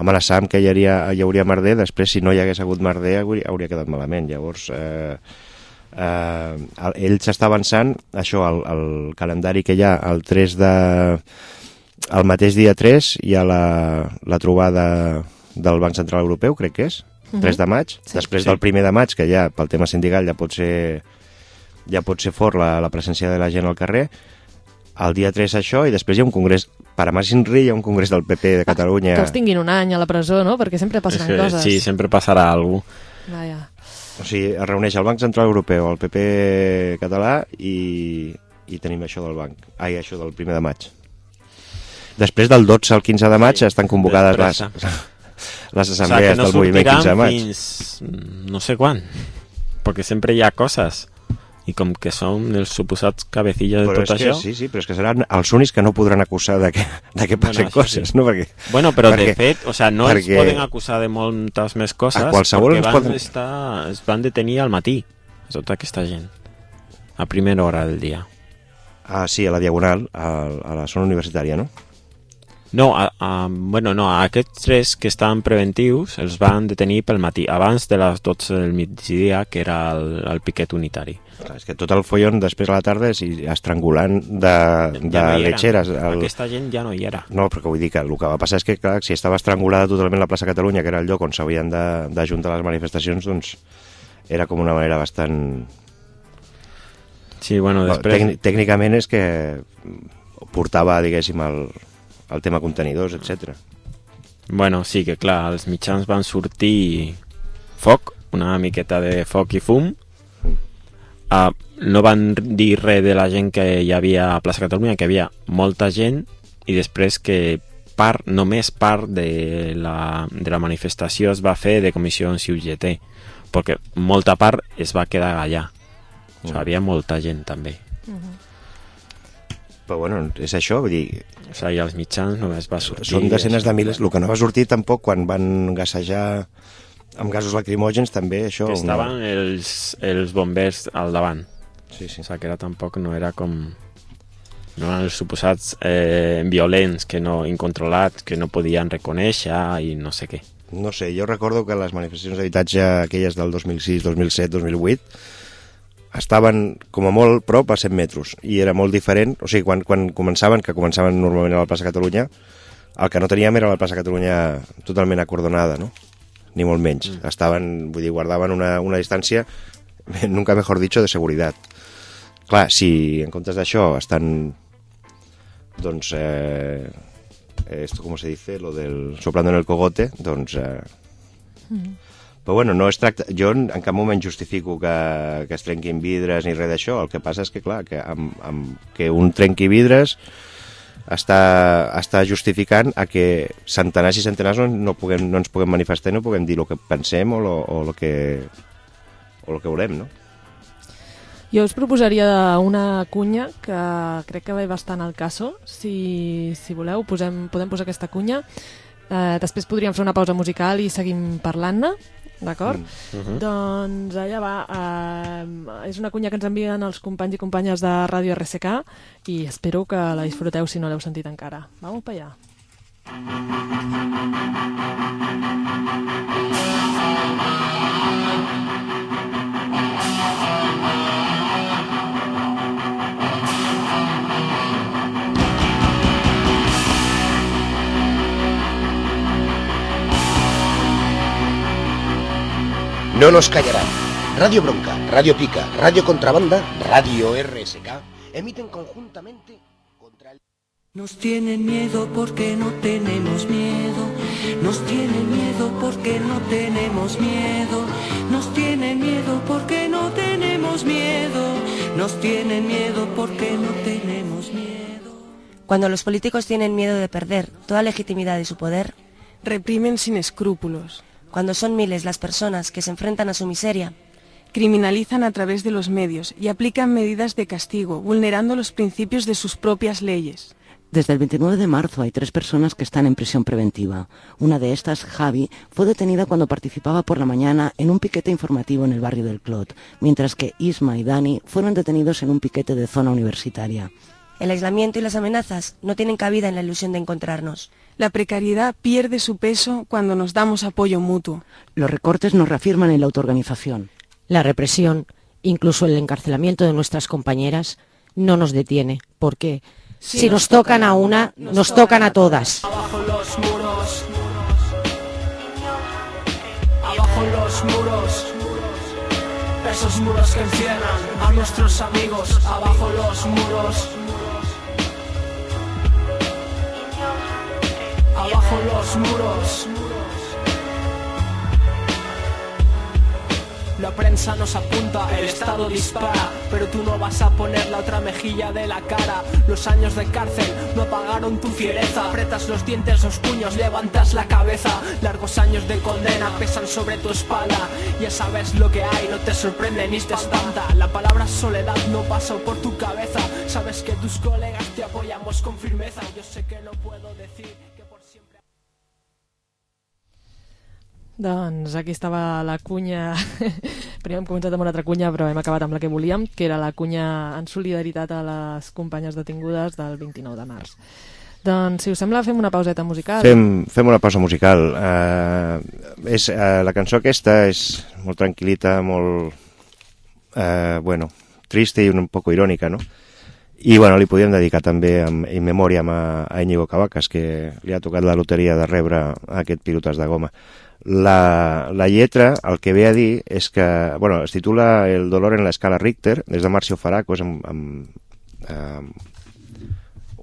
amenaçar amb que hi hauria, hi hauria merder, després si no hi hagués hagut merder hauria, hauria quedat malament. Llavors, eh, eh, el- ell s'està avançant, això, el, el calendari que hi ha, el 3 de... El mateix dia 3 hi ha la, la trobada del Banc Central Europeu, crec que és, 3 de maig, Sí. després Sí. del primer de maig, que ja pel tema sindical ja pot ser ja pot ser fort la, la presència de la gent al carrer, el dia 3 això, i després hi ha un congrés, per a Mas Inri hi ha un congrés del PP de Catalunya, Que els tinguin un any a la presó, no? Perquè sempre passaran que, coses. sí, sempre passarà alguna cosa. Vaja. o sigui, es reuneix el Banc Central Europeu, el PP català i, i tenim això del banc, ai, això del primer de maig. Després del 12 al 15 de maig Sí, estan convocades les, les O sea, assemblees que no del moviment 15 de maig. fins no sé quan, perquè sempre hi ha coses i com que són els suposats cabecilles de Però tot és que, això... sí, sí, però és que seran els únics que no podran acusar de que, de que passen això coses, sí. no? Perquè Bueno, però perquè- de fet, o sea, no perquè- els poden acusar de moltes més coses A qualsevol perquè ens van, poden- estar, es van detenir al matí, tota aquesta gent, a primera hora del dia. Ah, sí, a la Diagonal, a, a la zona universitària, no? No, a, a, bueno, no, a aquests tres que estaven preventius els van detenir pel matí, abans de les 12 del migdia, que era el, el piquet unitari. Clar, és que tot el follon després a la tarda és estrangulant de, de Ja no letxeres. El... Aquesta gent ja no hi era. No, però que vull dir que el que va passar és que, clar, si estava estrangulada totalment la plaça Catalunya, que era el lloc on s'havien de- d'ajuntar les manifestacions, doncs era com una manera bastant... Sí, bueno, després... Tècni- Tècnicament és que portava, diguéssim, el, el tema contenidors, etc. Bueno, sí que clar, els mitjans van sortir foc, una miqueta de foc i fum. Uh, no van dir res de la gent que hi havia a Plaça Catalunya, que hi havia molta gent, i després que part, només part de la, de la manifestació es va fer de comissions i UGT, perquè molta part es va quedar allà. O sigui, havia molta gent també. Però bueno, és això, vull dir, O sigui, els mitjans només va sortir... són desenes de milers. El que no va sortir tampoc quan van gassejar amb gasos lacrimògens també, això... Que estaven els, els bombers al davant. Sí, sí. O sigui, que era tampoc no era com... No eren els suposats eh, violents, que no incontrolats, que no podien reconèixer i no sé què. No sé, jo recordo que les manifestacions d'habitatge aquelles del 2006, 2007, 2008 estaven com a molt prop a 100 metres i era molt diferent, o sigui, quan, quan començaven, que començaven normalment a la plaça Catalunya, el que no teníem era la plaça Catalunya totalment acordonada, no? Ni molt menys. Mm. Estaven, vull dir, guardaven una, una distància, nunca mejor dicho, de seguretat. Clar, si en comptes d'això estan, doncs, eh, esto como se dice, lo del soplando en el cogote, doncs... Eh, Però bueno, no es tracta... Jo en cap moment justifico que, que es trenquin vidres ni res d'això. El que passa és que, clar, que, amb, amb, que un trenqui vidres està, està justificant a que centenars i centenars no, no, puguem, no ens puguem manifestar no puguem dir el que pensem o lo, o lo que, o lo que volem, no? Jo us proposaria una cunya que crec que ve bastant al caso. Si, si voleu, posem, podem posar aquesta cunya. Eh, després podríem fer una pausa musical i seguim parlant-ne, d'acord? Mm. Mhm. Doncs allà va. Eh, és una cunya que ens envien els companys i companyes de Ràdio RSK i espero que la disfruteu si no l'heu sentit encara. Vamos per allà. No nos callarán. Radio Bronca, Radio Pica, Radio Contrabanda, Radio RSK emiten conjuntamente contra el... Nos tienen miedo porque no tenemos miedo. Nos tienen miedo porque no tenemos miedo. Nos tienen miedo porque no tenemos miedo. Nos tienen miedo porque no tenemos miedo. Cuando los políticos tienen miedo de perder toda legitimidad de su poder, Reprimen sin escrúpulos. Cuando son miles las personas que se enfrentan a su miseria, Criminalizan a través de los medios y aplican medidas de castigo, vulnerando los principios de sus propias leyes. Desde el 29 de marzo hay tres personas que están en prisión preventiva. Una de estas, Javi, fue detenida cuando participaba por la mañana en un piquete informativo en el barrio del Clot, mientras que Isma y Dani fueron detenidos en un piquete de zona universitaria. el aislamiento y las amenazas no tienen cabida en la ilusión de encontrarnos. La precariedad pierde su peso cuando nos damos apoyo mutuo. Los recortes nos reafirman en la autoorganización. La represión, incluso el encarcelamiento de nuestras compañeras, no nos detiene, porque si, nos tocan a una, nos tocan a todas. Abajo los muros. Abajo los muros. Esos muros que encierran a nuestros amigos. Abajo los muros. Abajo los muros. La prensa nos apunta, el Estado dispara, pero tú no vas a poner la otra mejilla de la cara. Los años de cárcel no apagaron tu fiereza. Apretas los dientes, los puños, levantas la cabeza. Largos años de condena pesan sobre tu espalda. Ya sabes lo que hay, no te sorprende ni te espanta. La palabra soledad no pasó por tu cabeza. Sabes que tus colegas te apoyamos con firmeza. Yo sé que no puedo decir Doncs aquí estava la cunya... Primer hem començat amb una altra cunya, però hem acabat amb la que volíem, que era la cunya en solidaritat a les companyes detingudes del 29 de març. Doncs, si us sembla, fem una pauseta musical. Fem, fem una pausa musical. Uh, és, uh, la cançó aquesta és molt tranquil·lita, molt... Uh, bueno, triste i un poc irònica, no? I bueno, li podíem dedicar també amb, in memòria a, a Íñigo Cavacas, que li ha tocat la loteria de rebre aquest pilotes de goma. La, la lletra el que ve a dir és que, bueno, es titula El dolor en la escala Richter, és de Marcio Faraco, és amb, amb, amb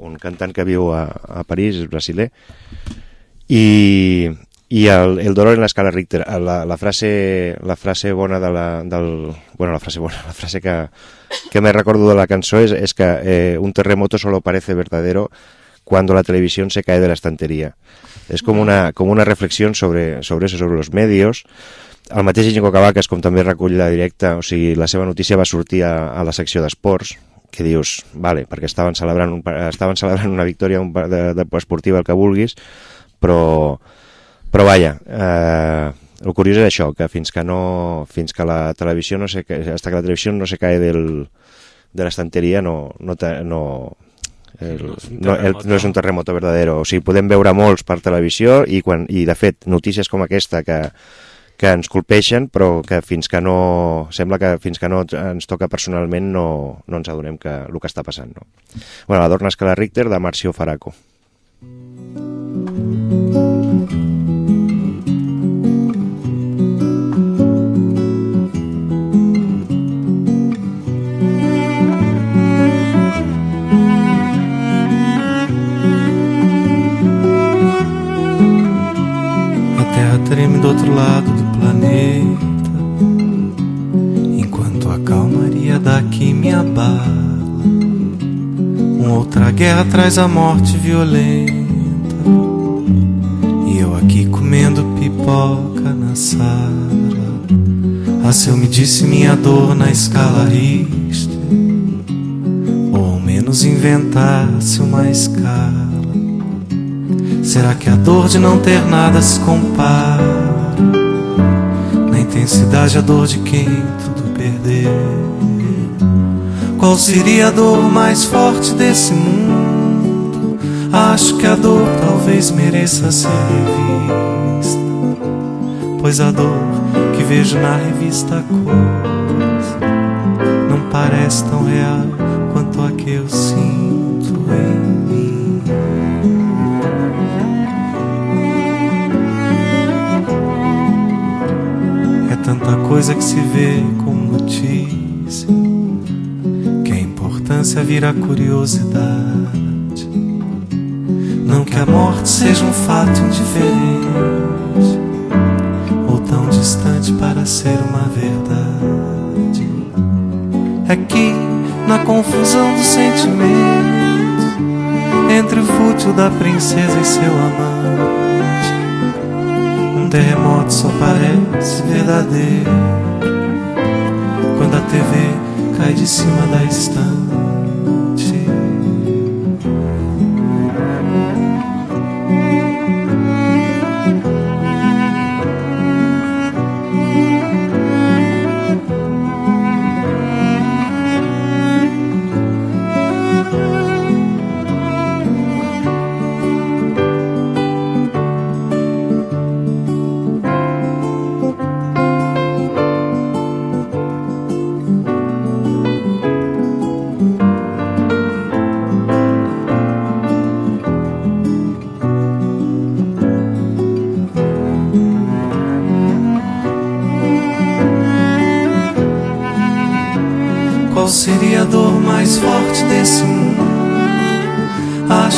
un cantant que viu a, a París, és brasiler, i, i el, el dolor en l'escala Richter, la, la, frase, la frase bona de la, del... Bueno, la frase bona, la frase que, que me recordo de la cançó és, és que eh, un terremoto solo parece verdadero cuando la televisión se cae de la estantería. És com una, com una reflexió sobre, sobre eso, sobre los medios. El mateix Íñigo Cavacas, com també recull la directa, o sigui, la seva notícia va sortir a, a la secció d'esports, que dius, vale, perquè estaven celebrant, un, estaven celebrant una victòria un, de, de esportiva, el que vulguis, però, però vaja, eh, el curiós és això, que fins que no, fins que la televisió no se, hasta que la televisió no se cae del, de l'estanteria no, no, te, no, el, no, el, no és un terremoto verdadero. O sigui, podem veure molts per televisió i, quan, i de fet, notícies com aquesta que, que ens colpeixen, però que fins que no... Sembla que fins que no ens toca personalment no, no ens adonem que el que està passant. No? Bueno, la Dorna Escala Richter de Marcio Faraco. Treme do outro lado do planeta. Enquanto a calmaria daqui me abala. Uma outra guerra traz a morte violenta. E eu aqui comendo pipoca na sala. Ah, se eu medisse minha dor na escala Richter, ou ao menos inventasse uma escala, será que a dor de não ter nada se compara? Na intensidade, a dor de quem tudo perdeu. Qual seria a dor mais forte desse mundo? Acho que a dor talvez mereça ser revista, pois a dor que vejo na revista Cor não parece tão real quanto a que eu sinto tanta coisa que se vê como notícia que a importância vira curiosidade. Não que a morte seja um fato indiferente ou tão distante para ser uma verdade. É que na confusão dos sentimentos entre o fútil da princesa e seu amante, terremoto só parece verdadeiro quando a TV cai de cima da estante.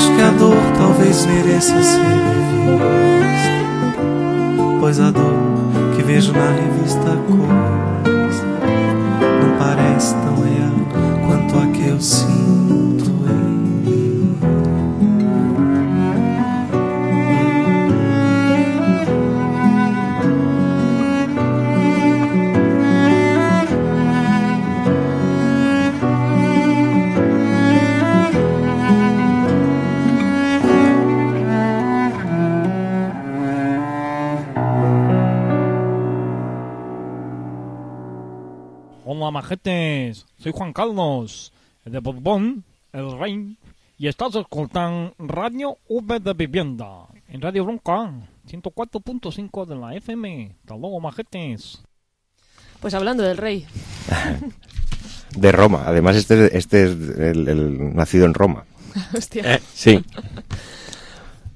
Acho que a dor talvez mereça ser revista. Pois a dor que vejo na revista Cores não parece tão real quanto a que eu sinto majetes. Soy Juan Carlos, el de Borbón, el rey. Y estás escuchando Radio V de Vivienda en Radio Bronca, 104.5 de la FM. Hasta luego, majetes. Pues hablando del rey. De Roma. Además, este, este es el, el nacido en Roma. Hostia. Eh, sí.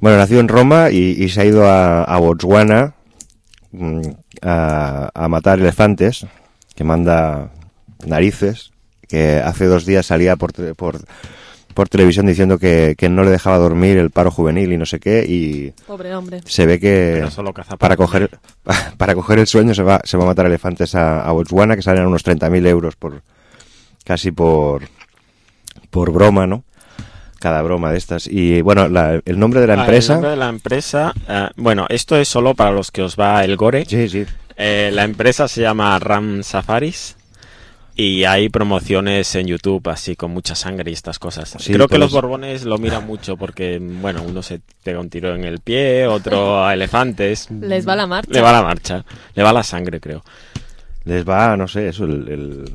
Bueno, nació en Roma y, y se ha ido a, a Botswana mm, a, a matar elefantes, que manda narices, que hace dos días salía por, por, por televisión diciendo que, que no le dejaba dormir el paro juvenil y no sé qué, y Pobre hombre. se ve que solo caza para coger, para coger el sueño se va, se va a matar elefantes a, a Botswana, que salen a unos 30.000 euros por casi por, por broma, ¿no? Cada broma de estas. Y bueno, la- el nombre de la Ah, empresa... el nombre de la empresa. eh, bueno, esto es solo para los que os va el gore. Sí, sí. Eh, la empresa se llama Ram Safaris. Y hay promociones en YouTube así con mucha sangre y estas cosas. Sí, Creo que pues- los borbones lo miran mucho porque, bueno, uno se pega un tiro en el pie, otro a elefantes. Les va la marcha. Le va la marcha. Le va la sangre, creo. Les va, no sé, eso, el... el-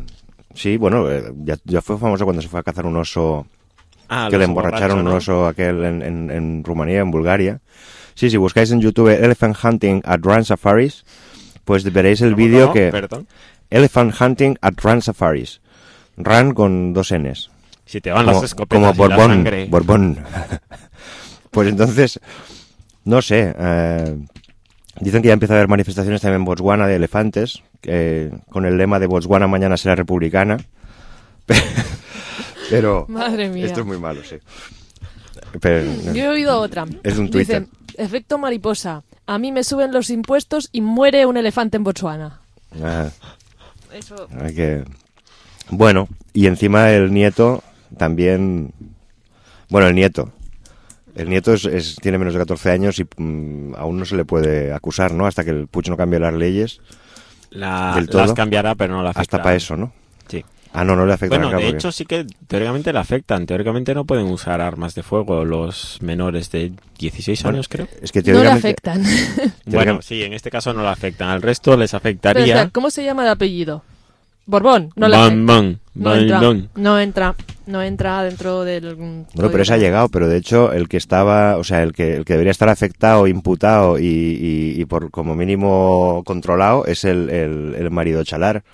Sí, bueno, eh, ya, ya fue famoso cuando se fue a cazar un oso... Ah, que le emborracharon un oso aquel en, en, en Rumanía, en Bulgaria. Sí, si buscáis en YouTube Elephant Hunting at Run Safaris, pues veréis el ¿Cómo, vídeo que... Perdón. Elephant Hunting at Run Safaris. Run con dos Ns. Si te van como, las escopetas como y la Borbón, sangre. Borbón. pues entonces, no sé. eh, dicen que ya empieza a haber manifestaciones también en Botswana de elefantes, que, con el lema de Botswana mañana será republicana. Pero Madre mía. esto es muy malo, sí. Pero, Yo he oído otra. Es un Dice, Twitter. efecto mariposa. A mí me suben los impuestos y muere un elefante en Botswana. ah, Eso... que... Bueno, y encima el nieto también... Bueno, el nieto. El nieto es, es- tiene menos de 14 años y mm, aún no se le puede acusar, ¿no? Hasta que el Puig no cambie las leyes. La- del todo. las cambiará, pero no afecta. Hasta para eso, ¿no? Sí. Ah, no, no le afecta Bueno, de porque- hecho sí que teóricamente le afectan. Teóricamente no pueden usar armas de fuego los menores de 16 Bueno, años, creo. es que No le afectan. Bueno, sí, en este caso no le afectan. Al resto les Pero, afectaría. ¿Cómo se llama de apellido? Borbón. No le Bon, bon, no, bon, entra, bon. no entra. No entra dentro del. Bueno, pero ese ha llegado, pero de hecho el que estaba, o sea, el que, el que debería estar afectado, imputado y, y- y por como mínimo controlado es el, el, el marido Chalar.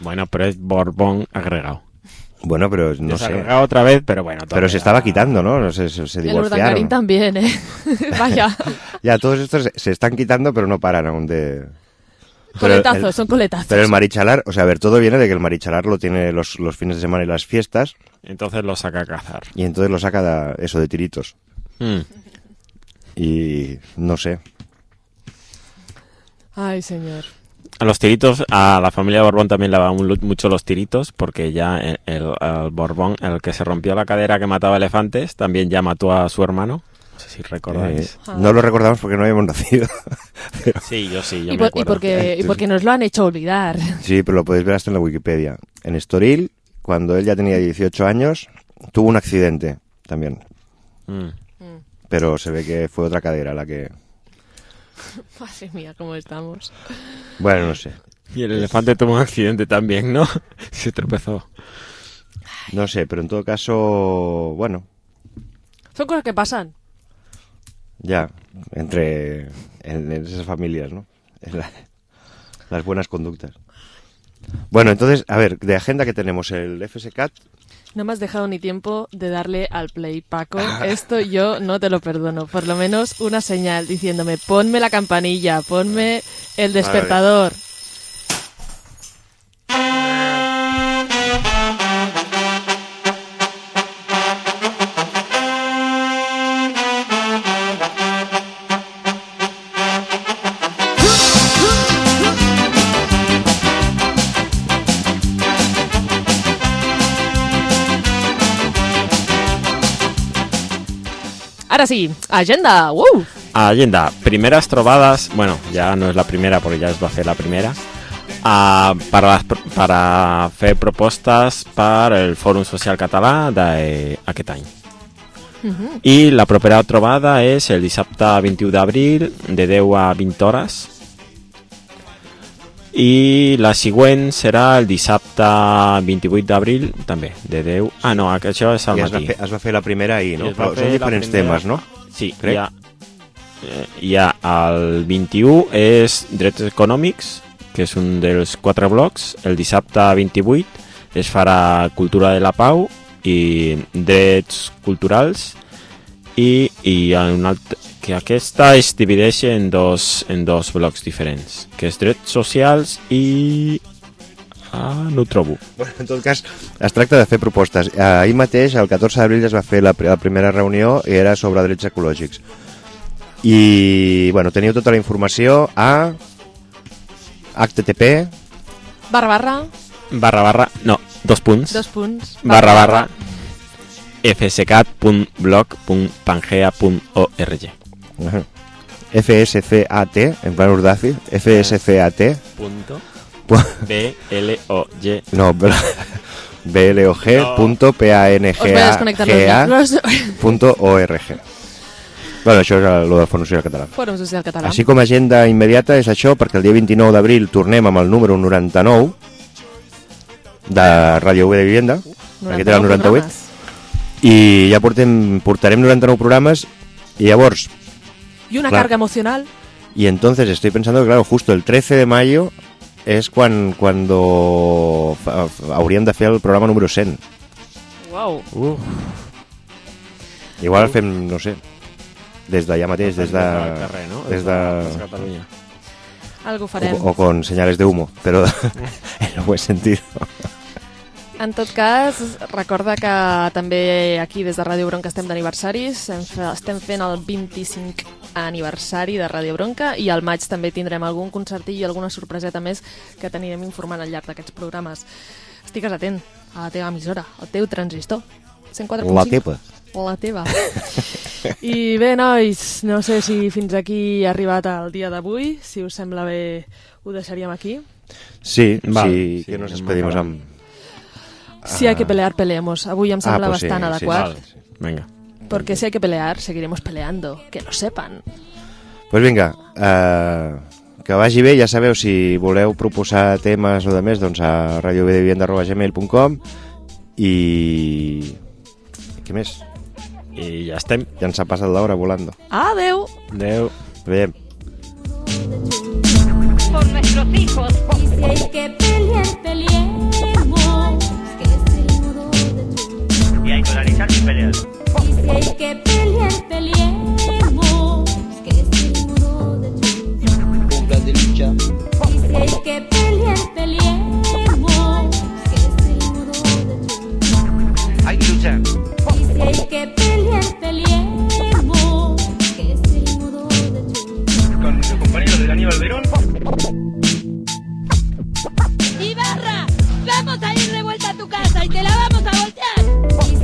Bueno, pero es Borbón agregado. Bueno, pero no sé. Desagregado otra vez, pero bueno. Pero se estaba quitando, ¿no? No sé, se, se El divorciaron. También, ¿eh? Vaya. Ya, todos estos se, se están quitando, pero no paran aún de... Pero el- Coletazos, son coletazos. Pero el marichalar, o sea, a ver, todo viene de que el marichalar lo tiene los, los fines de semana y las fiestas, Entonces lo saca a cazar. y entonces lo saca de, eso de tiritos. Mm. Y no sé. Ay, señor. A los tiritos, a la familia Borbón también le mu- mucho los tiritos, porque ya el, el- el Borbón, el que se rompió la cadera que mataba elefantes, también ya mató a su hermano. No sé si recordáis. Eh, no lo recordamos porque no habíamos nacido. Pero- Sí, yo sí, yo Y, me por- y acuerdo. porque, y porque nos lo han hecho olvidar. Sí, pero lo podéis ver hasta en la Wikipedia. En Estoril, cuando él ya tenía 18 años, tuvo un accidente también. Mm. Pero se ve que fue otra cadera la que... Madre mía, cómo estamos. Bueno, no sé. Y el elefante tuvo un accidente también, ¿no? Se tropezó. No sé, pero en todo caso, bueno, Son cosas que pasan. ya, entre en, en esas familias, ¿no? En la- las buenas conductas. Bueno, entonces, a ver, de agenda que tenemos el FSCAT, No me has dejado ni tiempo de darle al play, Paco. Esto yo no te lo perdono. Por lo menos una señal diciéndome, ponme la campanilla, ponme el despertador. Ara sí, agenda! Uh! Agenda, primeras trobadas, bueno, ya no es la primera porque ya es va a ser la primera, ah, para, las para fer propostes per el Fòrum Social Català d'aquest any. Mhm. I la propera trobada és el dissabte 21 d'abril de 10 a 20 hores i la següent serà el dissabte 28 d'abril també, de 10... Ah, no, això és al i es va, matí. fer, es va fer la primera ahir, no? Però són diferents primera- temes, no? Sí, Crec. hi ha, eh, hi ha el 21 és drets econòmics, que és un dels quatre blocs. El dissabte 28 es farà cultura de la pau i drets culturals i, i un altre, que aquesta es divideix en dos, en dos blocs diferents, que és drets socials i... Ah, no ho trobo. Bueno, en tot cas, es tracta de fer propostes. Eh, Ahir mateix, el 14 d'abril, es va fer la, la primera reunió i era sobre drets ecològics. I, bueno, teniu tota la informació a http Barra, barra, Barra, barra, no, dos punts. dos punts. barra barra fscat.blog.pangea.org Ajá. FSCAT, en plan Urdaci, FSCAT, punto pu- B-L-O-G no, bl- blog punto Os voy a desconectar los PANGA micros. punto org. Bueno, això és el del Fòrum Social Català. Fòrum Social Català. Així com a agenda immediata és això, perquè el dia 29 d'abril tornem amb el número 99 de Ràdio V de Vivienda. Aquest era el 98. programes. I ja portem, portarem 99 programes y llavors, Y una Clar. carga emocional. y entonces estoy pensando que claro, justo el 13 de mayo és quan, cuando hauríem de fer el programa número 100. Wow. Uf. Igual el fem, no sé, des d'allà mateix, des de... Carrer, no? Des de... Des Catalunya. Algo farem. O, o con señales de humo, pero en el buen sentido. En tot cas, recorda que també aquí des de Ràdio Bronca estem d'aniversaris, estem fent el 25 aniversari de Ràdio Bronca i al maig també tindrem algun concertillo i alguna sorpreseta més que t'anirem informant al llarg d'aquests programes. Estigues atent a la teva emissora, al teu transistor. 104.5. La teva. La teva. I bé, nois, no sé si fins aquí ha arribat el dia d'avui. Si us sembla bé, ho deixaríem aquí. Sí, Val, sí, sí, que nos despedimos amb... Si hay que pelear, peleemos. Avui em sembla Ah, pues sí, bastant sí, adequat. vale, sí. Venga. Porque si hay que pelear, seguiremos peleando. Que lo sepan. pues vinga, eh, que vagi bé, ja sabeu, si voleu proposar temes o de més, doncs a radiovedevienda.gmail.com i... què més? I ja estem. Ja ens ha passat l'hora volando. Adeu! Adeu. Veiem. por nuestros hijos. Y si hay que pelear, peleemos. Y hay que organizar sin pelear. Y si hay que pelear, peleemos. Que es el modo de tu. Un plan de lucha. Y si hay que pelear, peleemos. Que es el modo de tu. Hay que luchar. Y si hay que pelear, peleemos. Que es el modo de tu. Con los compañeros del Aníbal Verón. Ibarra, vamos a ir de vuelta a tu casa y te la vamos a voltear.